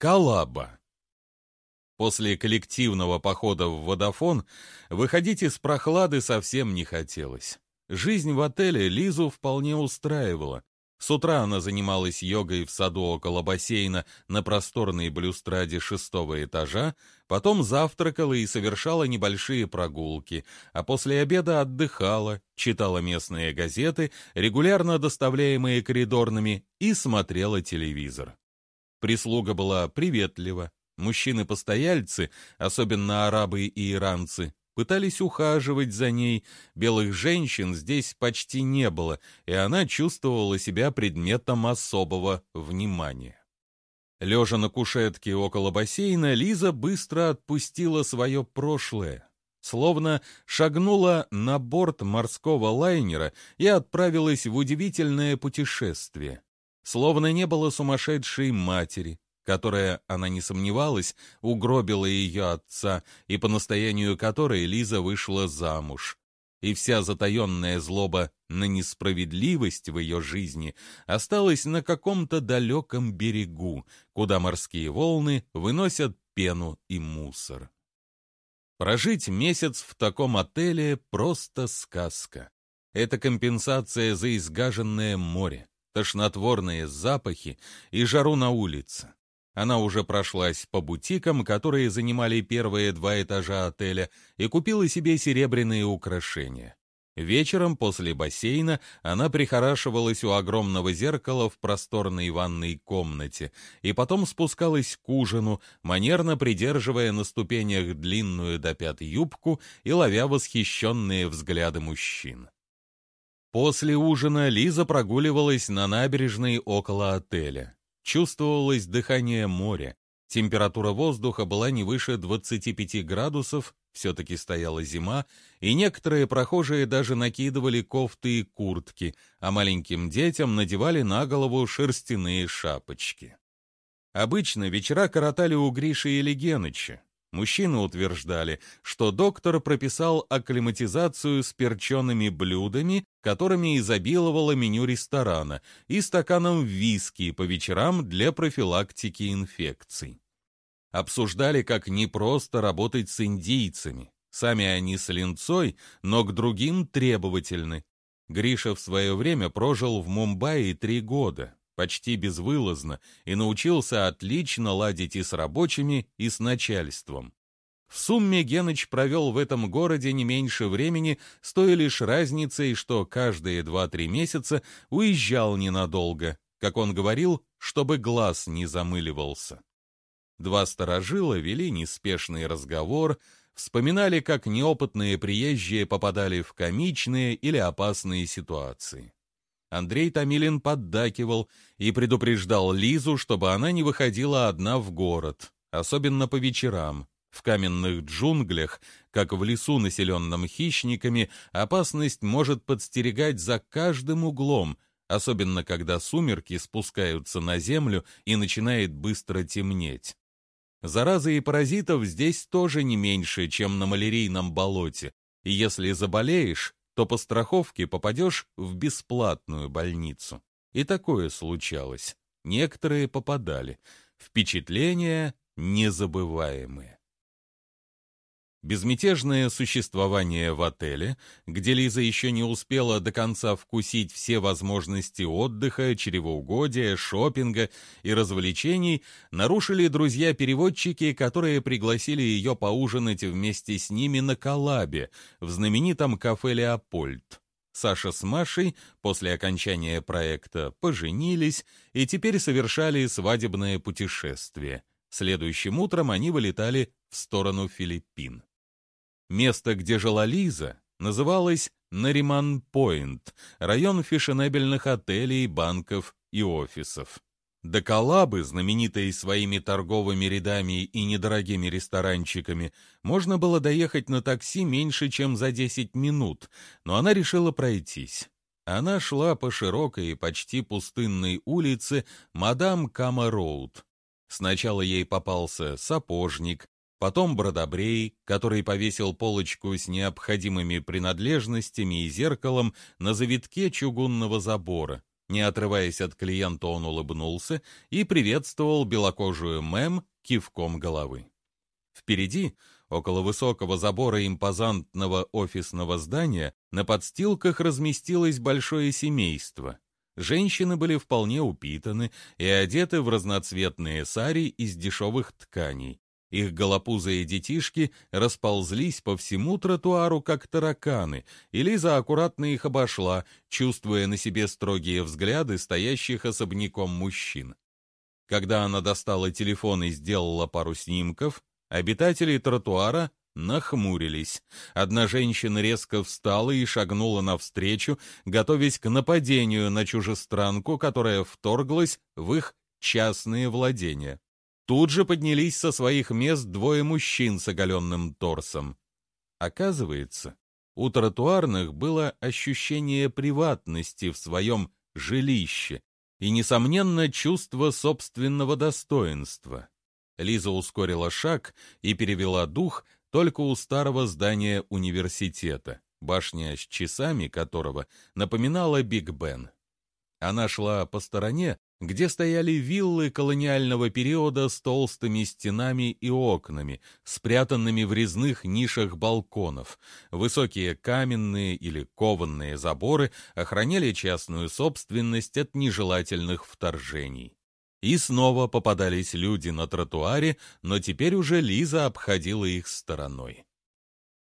Калаба. После коллективного похода в Водофон выходить из прохлады совсем не хотелось. Жизнь в отеле Лизу вполне устраивала. С утра она занималась йогой в саду около бассейна на просторной блюстраде шестого этажа, потом завтракала и совершала небольшие прогулки, а после обеда отдыхала, читала местные газеты, регулярно доставляемые коридорными, и смотрела телевизор. Прислуга была приветлива, мужчины-постояльцы, особенно арабы и иранцы, пытались ухаживать за ней, белых женщин здесь почти не было, и она чувствовала себя предметом особого внимания. Лежа на кушетке около бассейна, Лиза быстро отпустила свое прошлое, словно шагнула на борт морского лайнера и отправилась в удивительное путешествие. Словно не было сумасшедшей матери, которая, она не сомневалась, угробила ее отца и по настоянию которой Лиза вышла замуж. И вся затаенная злоба на несправедливость в ее жизни осталась на каком-то далеком берегу, куда морские волны выносят пену и мусор. Прожить месяц в таком отеле — просто сказка. Это компенсация за изгаженное море тошнотворные запахи и жару на улице. Она уже прошлась по бутикам, которые занимали первые два этажа отеля, и купила себе серебряные украшения. Вечером после бассейна она прихорашивалась у огромного зеркала в просторной ванной комнате и потом спускалась к ужину, манерно придерживая на ступенях длинную до пят юбку и ловя восхищенные взгляды мужчин. После ужина Лиза прогуливалась на набережной около отеля. Чувствовалось дыхание моря. Температура воздуха была не выше 25 градусов, все-таки стояла зима, и некоторые прохожие даже накидывали кофты и куртки, а маленьким детям надевали на голову шерстяные шапочки. Обычно вечера коротали у Гриши или Геныча. Мужчины утверждали, что доктор прописал акклиматизацию с перчеными блюдами, которыми изобиловало меню ресторана, и стаканом виски по вечерам для профилактики инфекций. Обсуждали, как непросто работать с индийцами. Сами они с линцой, но к другим требовательны. Гриша в свое время прожил в Мумбаи три года почти безвылазно, и научился отлично ладить и с рабочими, и с начальством. В сумме Геныч провел в этом городе не меньше времени, с той лишь разницей, что каждые два-три месяца уезжал ненадолго, как он говорил, чтобы глаз не замыливался. Два старожила вели неспешный разговор, вспоминали, как неопытные приезжие попадали в комичные или опасные ситуации. Андрей Томилин поддакивал и предупреждал Лизу, чтобы она не выходила одна в город, особенно по вечерам. В каменных джунглях, как в лесу, населенном хищниками, опасность может подстерегать за каждым углом, особенно когда сумерки спускаются на землю и начинает быстро темнеть. Заразы и паразитов здесь тоже не меньше, чем на малярийном болоте, и если заболеешь, то по страховке попадешь в бесплатную больницу. И такое случалось. Некоторые попадали. Впечатления незабываемые. Безмятежное существование в отеле, где Лиза еще не успела до конца вкусить все возможности отдыха, чревоугодия, шопинга и развлечений, нарушили друзья-переводчики, которые пригласили ее поужинать вместе с ними на Калабе, в знаменитом кафе «Леопольд». Саша с Машей после окончания проекта поженились и теперь совершали свадебное путешествие. Следующим утром они вылетали в сторону Филиппин. Место, где жила Лиза, называлось Нариман-Пойнт, район фешенебельных отелей, банков и офисов. До Калабы, знаменитой своими торговыми рядами и недорогими ресторанчиками, можно было доехать на такси меньше, чем за 10 минут, но она решила пройтись. Она шла по широкой и почти пустынной улице Мадам Кама-Роуд. Сначала ей попался сапожник, потом Бродобрей, который повесил полочку с необходимыми принадлежностями и зеркалом на завитке чугунного забора, Не отрываясь от клиента, он улыбнулся и приветствовал белокожую мэм кивком головы. Впереди, около высокого забора импозантного офисного здания, на подстилках разместилось большое семейство. Женщины были вполне упитаны и одеты в разноцветные сари из дешевых тканей. Их голопузые детишки расползлись по всему тротуару, как тараканы, и Лиза аккуратно их обошла, чувствуя на себе строгие взгляды стоящих особняком мужчин. Когда она достала телефон и сделала пару снимков, обитатели тротуара нахмурились. Одна женщина резко встала и шагнула навстречу, готовясь к нападению на чужестранку, которая вторглась в их частные владения. Тут же поднялись со своих мест двое мужчин с оголенным торсом. Оказывается, у тротуарных было ощущение приватности в своем жилище и, несомненно, чувство собственного достоинства. Лиза ускорила шаг и перевела дух только у старого здания университета, башня с часами которого напоминала Биг Бен. Она шла по стороне, где стояли виллы колониального периода с толстыми стенами и окнами, спрятанными в резных нишах балконов. Высокие каменные или кованные заборы охраняли частную собственность от нежелательных вторжений. И снова попадались люди на тротуаре, но теперь уже Лиза обходила их стороной.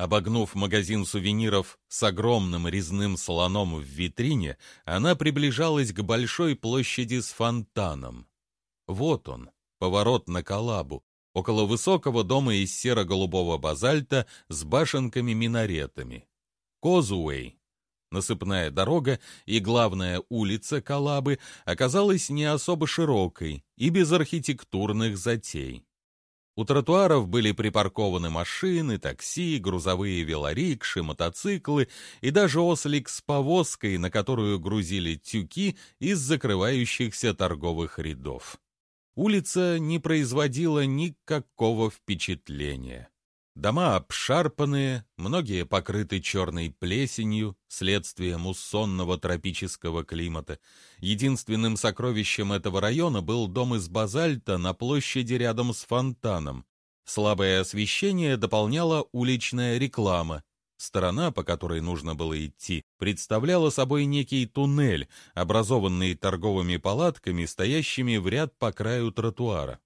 Обогнув магазин сувениров с огромным резным слоном в витрине, она приближалась к большой площади с фонтаном. Вот он, поворот на Калабу, около высокого дома из серо-голубого базальта с башенками-минаретами. Козуэй, насыпная дорога и главная улица Калабы оказалась не особо широкой и без архитектурных затей. У тротуаров были припаркованы машины, такси, грузовые велорикши, мотоциклы и даже ослик с повозкой, на которую грузили тюки из закрывающихся торговых рядов. Улица не производила никакого впечатления. Дома обшарпанные, многие покрыты черной плесенью, следствием муссонного тропического климата. Единственным сокровищем этого района был дом из базальта на площади рядом с фонтаном. Слабое освещение дополняла уличная реклама. Сторона, по которой нужно было идти, представляла собой некий туннель, образованный торговыми палатками, стоящими в ряд по краю тротуара.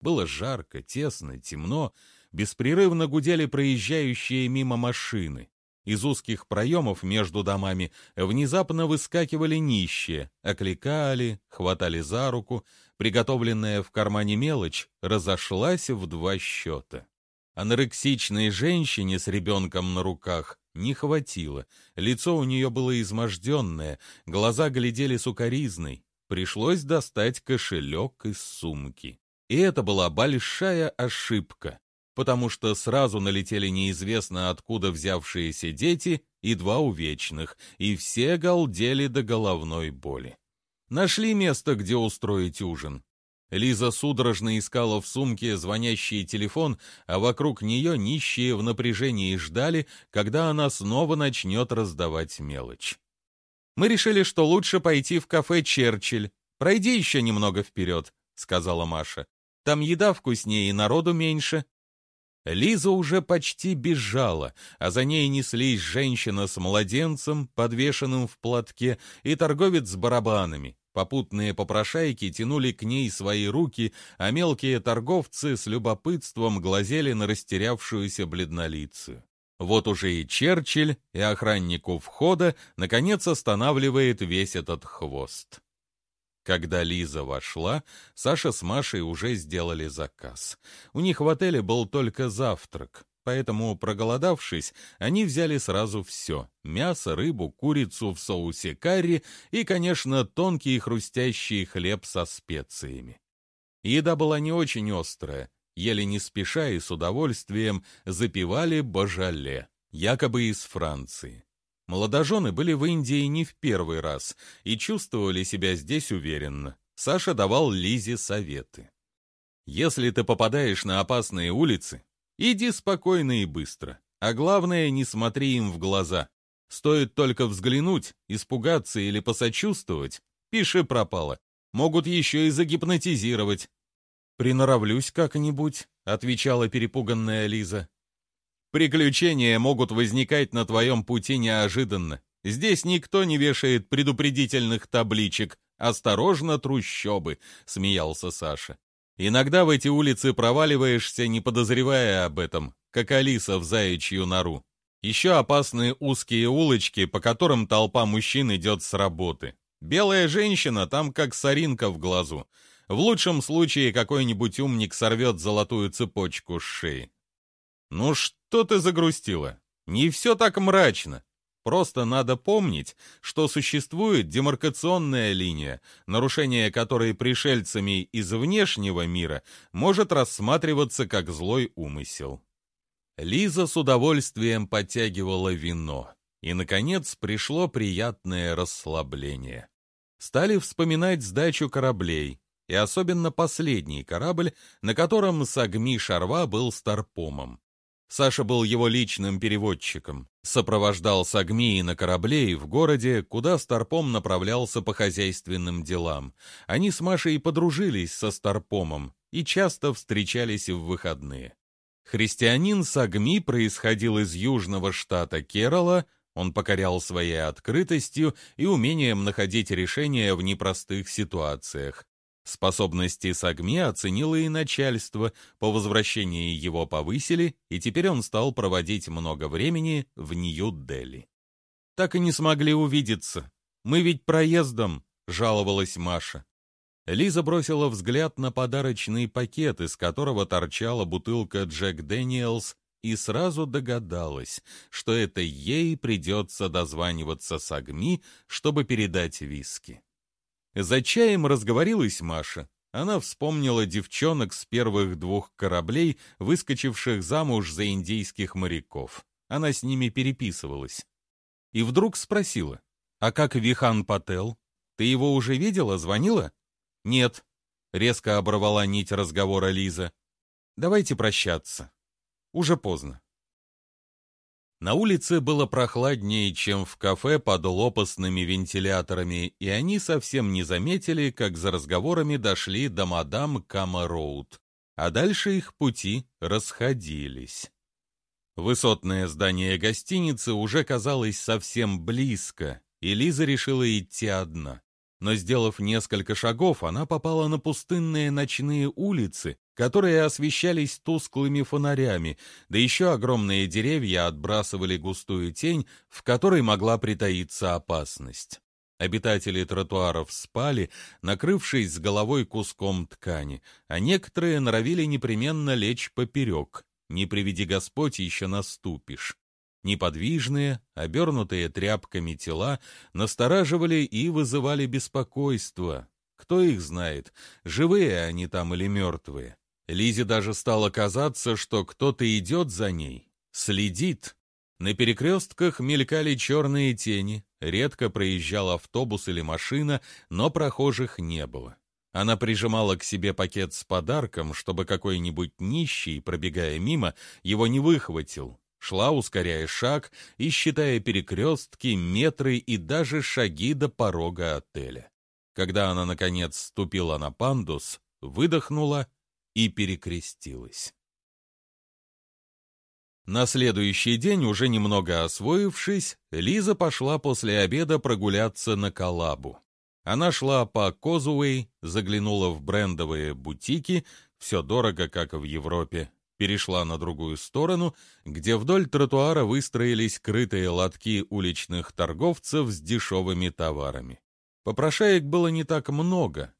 Было жарко, тесно, темно, беспрерывно гудели проезжающие мимо машины. Из узких проемов между домами внезапно выскакивали нищие, окликали, хватали за руку, приготовленная в кармане мелочь разошлась в два счета. Анорексичной женщине с ребенком на руках не хватило, лицо у нее было изможденное, глаза глядели сукоризной, пришлось достать кошелек из сумки. И это была большая ошибка потому что сразу налетели неизвестно откуда взявшиеся дети и два увечных, и все галдели до головной боли. Нашли место, где устроить ужин. Лиза судорожно искала в сумке звонящий телефон, а вокруг нее нищие в напряжении ждали, когда она снова начнет раздавать мелочь. «Мы решили, что лучше пойти в кафе «Черчилль». Пройди еще немного вперед», — сказала Маша. «Там еда вкуснее и народу меньше». Лиза уже почти бежала, а за ней неслись женщина с младенцем, подвешенным в платке, и торговец с барабанами. Попутные попрошайки тянули к ней свои руки, а мелкие торговцы с любопытством глазели на растерявшуюся бледнолицую. Вот уже и Черчилль, и охранник у входа, наконец останавливает весь этот хвост. Когда Лиза вошла, Саша с Машей уже сделали заказ. У них в отеле был только завтрак, поэтому, проголодавшись, они взяли сразу все — мясо, рыбу, курицу в соусе карри и, конечно, тонкий хрустящий хлеб со специями. Еда была не очень острая, ели не спеша и с удовольствием запивали божале, якобы из Франции. Молодожены были в Индии не в первый раз и чувствовали себя здесь уверенно. Саша давал Лизе советы. «Если ты попадаешь на опасные улицы, иди спокойно и быстро, а главное, не смотри им в глаза. Стоит только взглянуть, испугаться или посочувствовать, Пиши пропало. Могут еще и загипнотизировать. «Приноровлюсь как-нибудь», — отвечала перепуганная Лиза. «Приключения могут возникать на твоем пути неожиданно. Здесь никто не вешает предупредительных табличек. Осторожно, трущобы», — смеялся Саша. «Иногда в эти улицы проваливаешься, не подозревая об этом, как Алиса в заячью нору. Еще опасные узкие улочки, по которым толпа мужчин идет с работы. Белая женщина там как соринка в глазу. В лучшем случае какой-нибудь умник сорвет золотую цепочку с шеи. Ну что ты загрустила? Не все так мрачно. Просто надо помнить, что существует демаркационная линия, нарушение которой пришельцами из внешнего мира может рассматриваться как злой умысел. Лиза с удовольствием подтягивала вино, и, наконец, пришло приятное расслабление. Стали вспоминать сдачу кораблей, и особенно последний корабль, на котором Сагми Шарва был старпомом. Саша был его личным переводчиком, сопровождал Сагми на корабле и в городе, куда Старпом направлялся по хозяйственным делам. Они с Машей подружились со Старпомом и часто встречались в выходные. Христианин Сагми происходил из южного штата Керала, он покорял своей открытостью и умением находить решения в непростых ситуациях. Способности Сагми оценило и начальство, по возвращении его повысили, и теперь он стал проводить много времени в Нью-Дели. «Так и не смогли увидеться. Мы ведь проездом», — жаловалась Маша. Лиза бросила взгляд на подарочный пакет, из которого торчала бутылка Джек Дэниелс, и сразу догадалась, что это ей придется дозваниваться Сагми, чтобы передать виски. За чаем разговорилась Маша. Она вспомнила девчонок с первых двух кораблей, выскочивших замуж за индийских моряков. Она с ними переписывалась. И вдруг спросила, «А как Вихан Пател? Ты его уже видела, звонила?» «Нет», — резко оборвала нить разговора Лиза. «Давайте прощаться. Уже поздно». На улице было прохладнее, чем в кафе под лопастными вентиляторами, и они совсем не заметили, как за разговорами дошли до мадам Кама-Роуд, а дальше их пути расходились. Высотное здание гостиницы уже казалось совсем близко, и Лиза решила идти одна но, сделав несколько шагов, она попала на пустынные ночные улицы, которые освещались тусклыми фонарями, да еще огромные деревья отбрасывали густую тень, в которой могла притаиться опасность. Обитатели тротуаров спали, накрывшись с головой куском ткани, а некоторые норовили непременно лечь поперек. Не приведи Господь, еще наступишь. Неподвижные, обернутые тряпками тела настораживали и вызывали беспокойство. Кто их знает, живые они там или мертвые. Лизе даже стало казаться, что кто-то идет за ней, следит. На перекрестках мелькали черные тени, редко проезжал автобус или машина, но прохожих не было. Она прижимала к себе пакет с подарком, чтобы какой-нибудь нищий, пробегая мимо, его не выхватил шла, ускоряя шаг и считая перекрестки, метры и даже шаги до порога отеля. Когда она, наконец, ступила на пандус, выдохнула и перекрестилась. На следующий день, уже немного освоившись, Лиза пошла после обеда прогуляться на Калабу. Она шла по Козуэй, заглянула в брендовые бутики, все дорого, как в Европе, перешла на другую сторону, где вдоль тротуара выстроились крытые лотки уличных торговцев с дешевыми товарами. Попрошаек было не так много,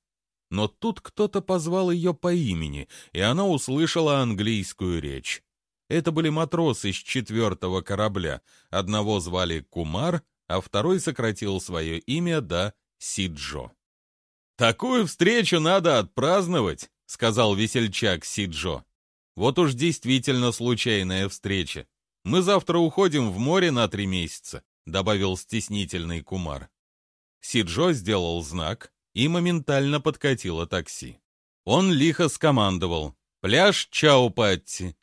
но тут кто-то позвал ее по имени, и она услышала английскую речь. Это были матросы с четвертого корабля. Одного звали Кумар, а второй сократил свое имя до Сиджо. «Такую встречу надо отпраздновать», — сказал весельчак Сиджо. Вот уж действительно случайная встреча. Мы завтра уходим в море на три месяца», — добавил стеснительный Кумар. Сиджо сделал знак и моментально подкатило такси. Он лихо скомандовал «Пляж Чаупатти».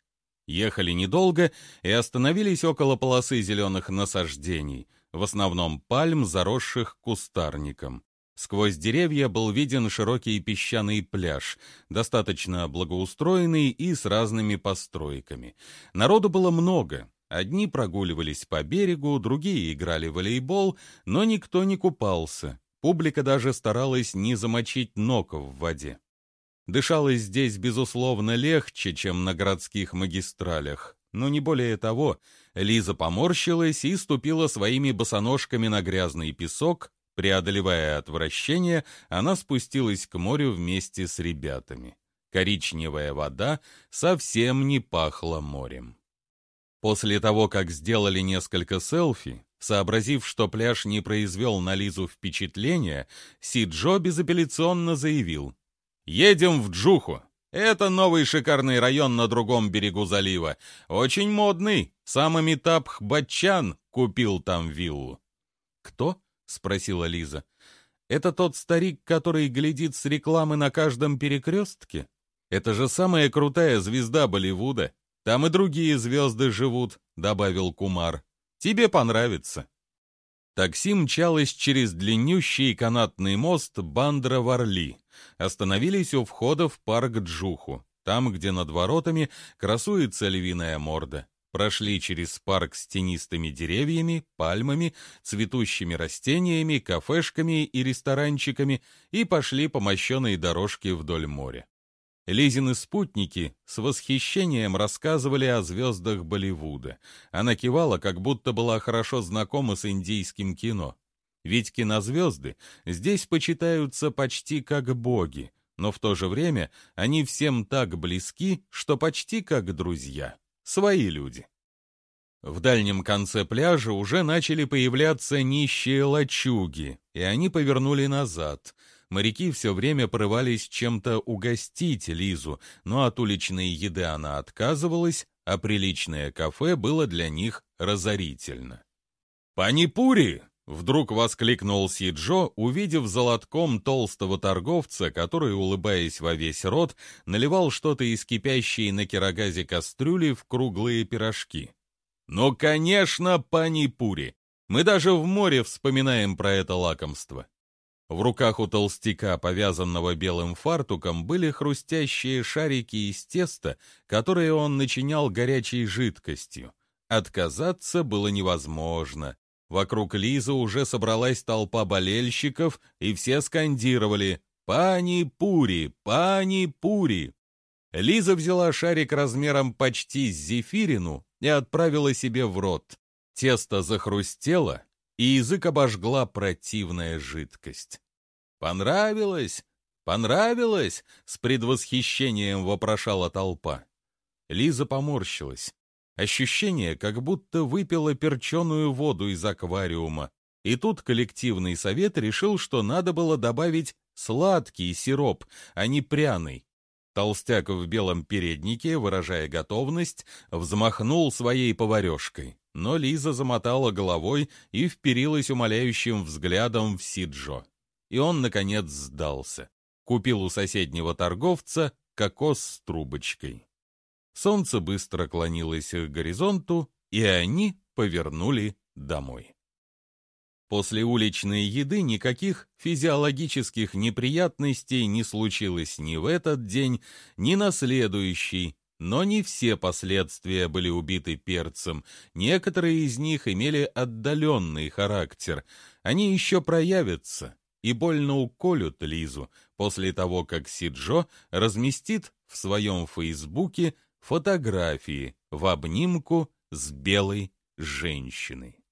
Ехали недолго и остановились около полосы зеленых насаждений, в основном пальм, заросших кустарником. Сквозь деревья был виден широкий песчаный пляж, достаточно благоустроенный и с разными постройками. Народу было много. Одни прогуливались по берегу, другие играли в волейбол, но никто не купался. Публика даже старалась не замочить ног в воде. Дышалось здесь, безусловно, легче, чем на городских магистралях, но не более того. Лиза поморщилась и ступила своими босоножками на грязный песок, Преодолевая отвращение, она спустилась к морю вместе с ребятами. Коричневая вода совсем не пахла морем. После того, как сделали несколько селфи, сообразив, что пляж не произвел на Лизу впечатления, Сиджо безапелляционно заявил «Едем в Джуху. Это новый шикарный район на другом берегу залива. Очень модный. Сам Амитабх Баччан купил там виллу». «Кто?» — спросила Лиза. «Это тот старик, который глядит с рекламы на каждом перекрестке? Это же самая крутая звезда Болливуда. Там и другие звезды живут», — добавил Кумар. «Тебе понравится». Такси мчалось через длиннющий канатный мост Бандра-Варли. Остановились у входа в парк Джуху, там, где над воротами красуется львиная морда прошли через парк с тенистыми деревьями, пальмами, цветущими растениями, кафешками и ресторанчиками и пошли по мощенной дорожке вдоль моря. Лизины спутники с восхищением рассказывали о звездах Болливуда. Она кивала, как будто была хорошо знакома с индийским кино. Ведь кинозвезды здесь почитаются почти как боги, но в то же время они всем так близки, что почти как друзья. Свои люди. В дальнем конце пляжа уже начали появляться нищие лачуги, и они повернули назад. Моряки все время порывались чем-то угостить Лизу, но от уличной еды она отказывалась, а приличное кафе было для них разорительно. «Панипури!» — вдруг воскликнул Сиджо, увидев золотком толстого торговца, который, улыбаясь во весь рот, наливал что-то из кипящей на кирогазе кастрюли в круглые пирожки. «Ну, конечно, панипури! Мы даже в море вспоминаем про это лакомство». В руках у толстяка, повязанного белым фартуком, были хрустящие шарики из теста, которые он начинял горячей жидкостью. Отказаться было невозможно. Вокруг Лизы уже собралась толпа болельщиков, и все скандировали «Пани-пури! Пани-пури!». Лиза взяла шарик размером почти с зефирину и отправила себе в рот. Тесто захрустело, и язык обожгла противная жидкость. «Понравилось? Понравилось?» — с предвосхищением вопрошала толпа. Лиза поморщилась. Ощущение, как будто выпила перченую воду из аквариума. И тут коллективный совет решил, что надо было добавить сладкий сироп, а не пряный. Толстяк в белом переднике, выражая готовность, взмахнул своей поварешкой. Но Лиза замотала головой и вперилась умоляющим взглядом в Сиджо. И он, наконец, сдался. Купил у соседнего торговца кокос с трубочкой. Солнце быстро клонилось к горизонту, и они повернули домой. После уличной еды никаких физиологических неприятностей не случилось ни в этот день, ни на следующий, но не все последствия были убиты перцем, некоторые из них имели отдаленный характер, они еще проявятся и больно уколют Лизу после того, как Сиджо разместит в своем фейсбуке фотографии в обнимку с белой женщиной.